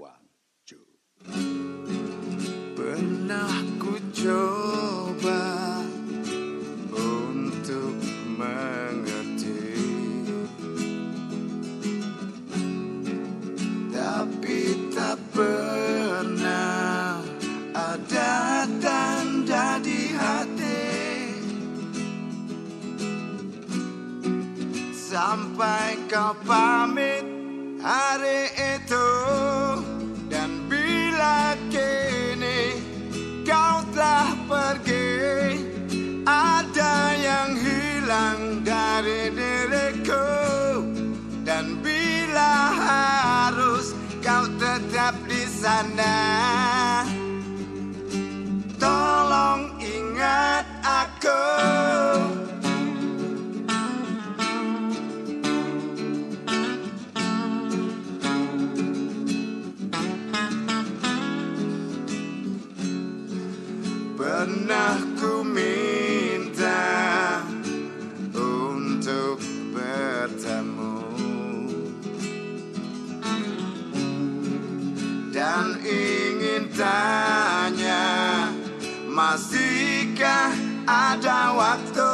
One, two. Pernah ku coba untuk mengerti Tapi tak pernah ada tanda di hati Sampai kau pamit hari itu dari diriku. Dan bila harus kau tetap di sana Tolong ingat aku. Pernah ingin tanya Masihkah ada waktu?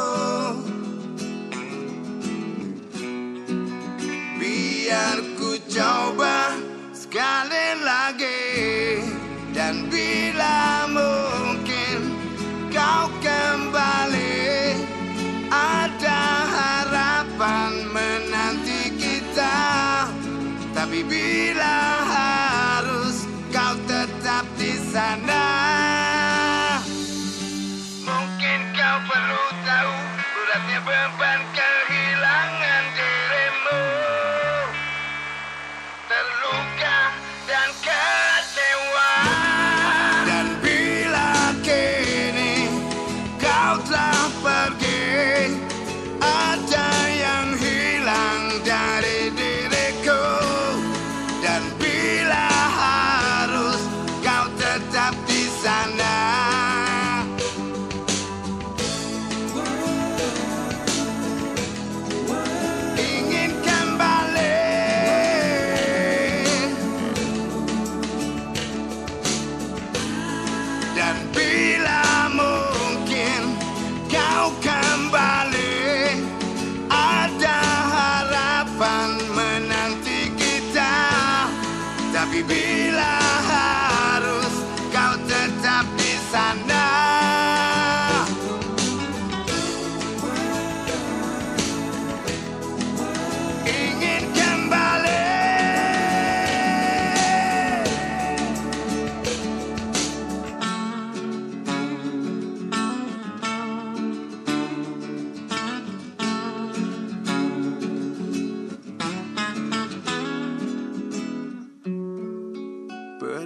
Biar ku coba sekali lagi Dan bila mungkin kau kembali Ada harapan menanti kita. Tapi bila tetap di sana Mungkin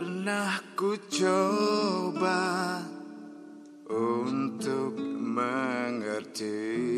Pernah ku coba untuk mengerti